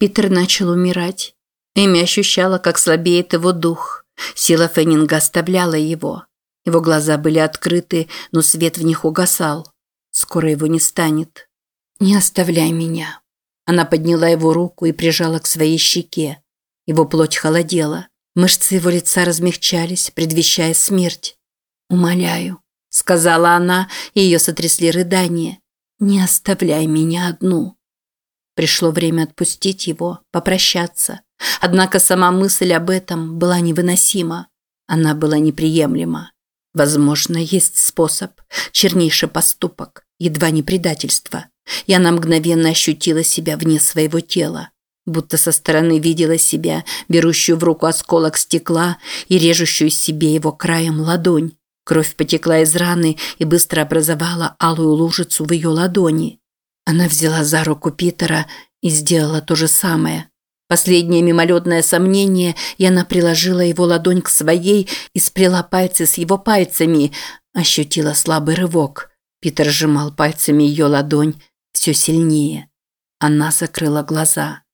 Питер начал умирать. Эми ощущала, как слабеет его дух. Сила Феннинга оставляла его. Его глаза были открыты, но свет в них угасал. Скоро его не станет. «Не оставляй меня». Она подняла его руку и прижала к своей щеке. Его плоть холодела. Мышцы его лица размягчались, предвещая смерть. «Умоляю», – сказала она, и ее сотрясли рыдания. «Не оставляй меня одну». Пришло время отпустить его, попрощаться. Однако сама мысль об этом была невыносима. Она была неприемлема. Возможно, есть способ. Чернейший поступок. Едва не предательство. И она мгновенно ощутила себя вне своего тела. Будто со стороны видела себя, берущую в руку осколок стекла и режущую себе его краем ладонь. Кровь потекла из раны и быстро образовала алую лужицу в ее ладони. Она взяла за руку Питера и сделала то же самое. Последнее мимолетное сомнение, и она приложила его ладонь к своей и сплела пальцы с его пальцами. Ощутила слабый рывок. Питер сжимал пальцами ее ладонь все сильнее. Она закрыла глаза.